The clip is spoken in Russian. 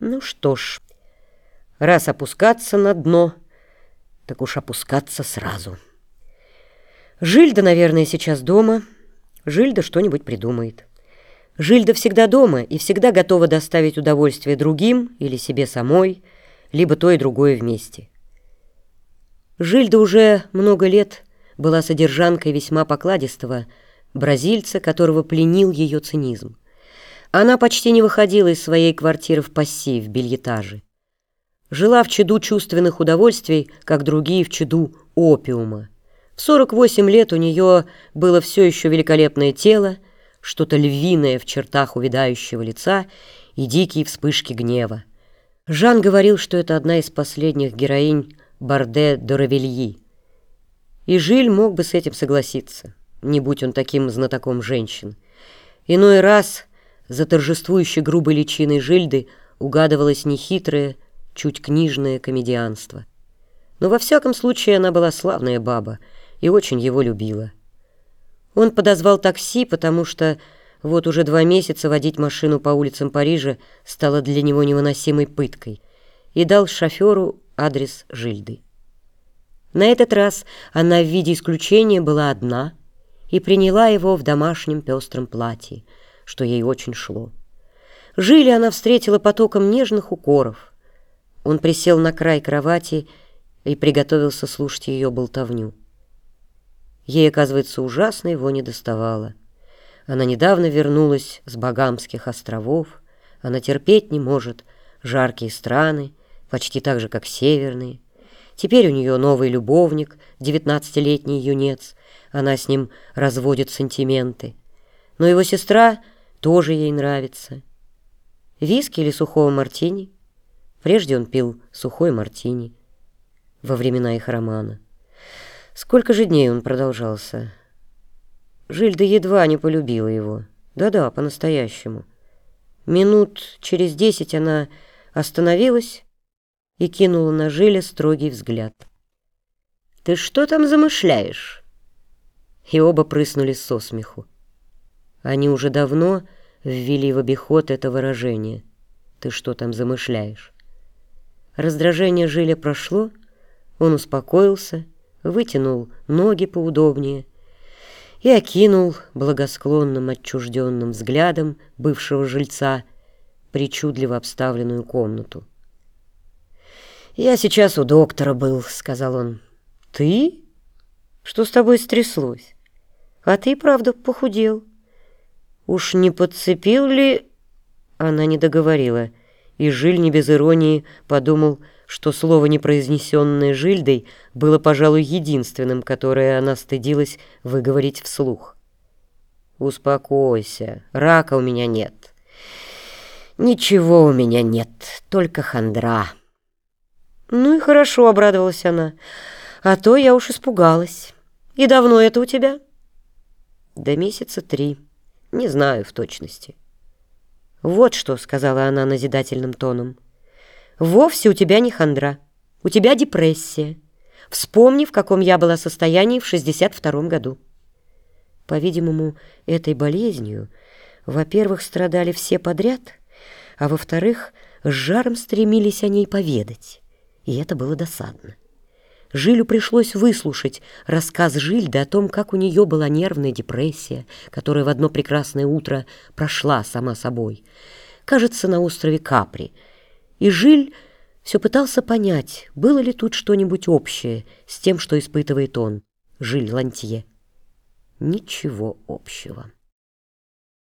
Ну что ж, раз опускаться на дно, так уж опускаться сразу. Жильда, наверное, сейчас дома. Жильда что-нибудь придумает. Жильда всегда дома и всегда готова доставить удовольствие другим или себе самой, либо то и другое вместе. Жильда уже много лет была содержанкой весьма покладистого бразильца, которого пленил ее цинизм. Она почти не выходила из своей квартиры в пасси, в бельетаже. Жила в чаду чувственных удовольствий, как другие в чаду опиума. В 48 лет у нее было все еще великолепное тело, что-то львиное в чертах увядающего лица и дикие вспышки гнева. Жан говорил, что это одна из последних героинь Барде Доравельи. И Жиль мог бы с этим согласиться, не будь он таким знатоком женщин. Иной раз за торжествующей грубой личиной Жильды угадывалось нехитрое, чуть книжное комедианство. Но во всяком случае она была славная баба и очень его любила. Он подозвал такси, потому что вот уже два месяца водить машину по улицам Парижа стало для него невыносимой пыткой, и дал шоферу адрес Жильды. На этот раз она в виде исключения была одна и приняла его в домашнем пестром платье — что ей очень шло. Жили она встретила потоком нежных укоров. Он присел на край кровати и приготовился слушать ее болтовню. Ей, оказывается, ужасно его не доставало. Она недавно вернулась с Багамских островов. Она терпеть не может жаркие страны, почти так же, как северные. Теперь у нее новый любовник, девятнадцатилетний юнец. Она с ним разводит сантименты. Но его сестра тоже ей нравится. Виски или сухого мартини? Прежде он пил сухой мартини во времена их романа. Сколько же дней он продолжался? Жильда едва не полюбила его. Да-да, по-настоящему. Минут через десять она остановилась и кинула на Жиля строгий взгляд. «Ты что там замышляешь?» И оба прыснули со смеху. Они уже давно ввели в обиход это выражение. «Ты что там замышляешь?» Раздражение Жиля прошло, он успокоился, вытянул ноги поудобнее и окинул благосклонным отчужденным взглядом бывшего жильца причудливо обставленную комнату. «Я сейчас у доктора был», — сказал он. «Ты? Что с тобой стряслось? А ты, правда, похудел». Уж не подцепил ли... Она не договорила, и Жиль не без иронии подумал, что слово, непроизнесенное Жильдой, было, пожалуй, единственным, которое она стыдилась выговорить вслух. «Успокойся, рака у меня нет». «Ничего у меня нет, только хандра». «Ну и хорошо», — обрадовалась она, — «а то я уж испугалась. И давно это у тебя?» «До месяца три». Не знаю в точности. «Вот что», — сказала она назидательным тоном. «Вовсе у тебя не хандра. У тебя депрессия. Вспомни, в каком я была состоянии в 62-м году». По-видимому, этой болезнью, во-первых, страдали все подряд, а во-вторых, с жаром стремились о ней поведать. И это было досадно. Жилю пришлось выслушать рассказ Жильды о том, как у нее была нервная депрессия, которая в одно прекрасное утро прошла сама собой. Кажется, на острове Капри. И Жиль все пытался понять, было ли тут что-нибудь общее с тем, что испытывает он, Жиль Лантье. Ничего общего.